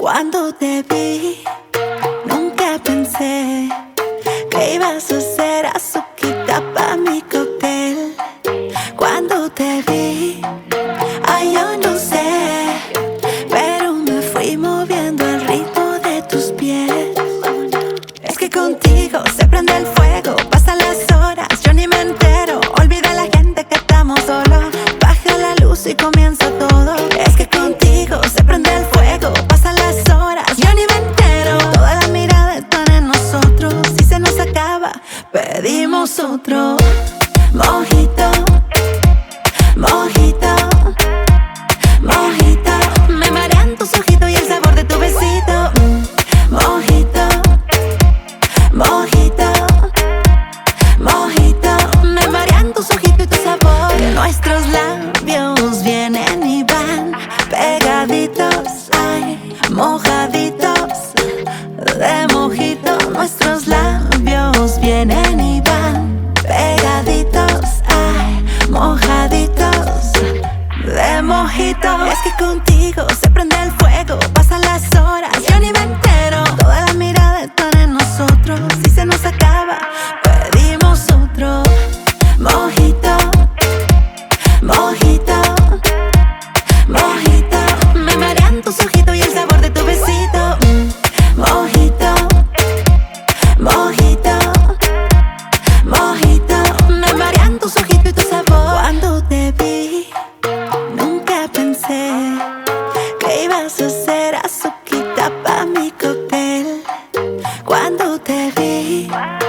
Cuando te vi, nunca pensé que ibas a ser azuquita para mi cóctel. Cuando te vi, ay, yo no sé, pero me fui moviendo al ritmo de tus pies. Es que contigo se prende el fuego. pedimos otro mojito, mojito. si se nos acaba, pedimos otro. Mojito, mojito, mojito. Me marean tus ojitos y el sabor de tu besito. Mojito, mojito, mojito. Me marean tus ojitos y tu sabor. Cuando te vi, nunca pensé que ibas a ser azuquita pa' mi cóctel. te. Wow.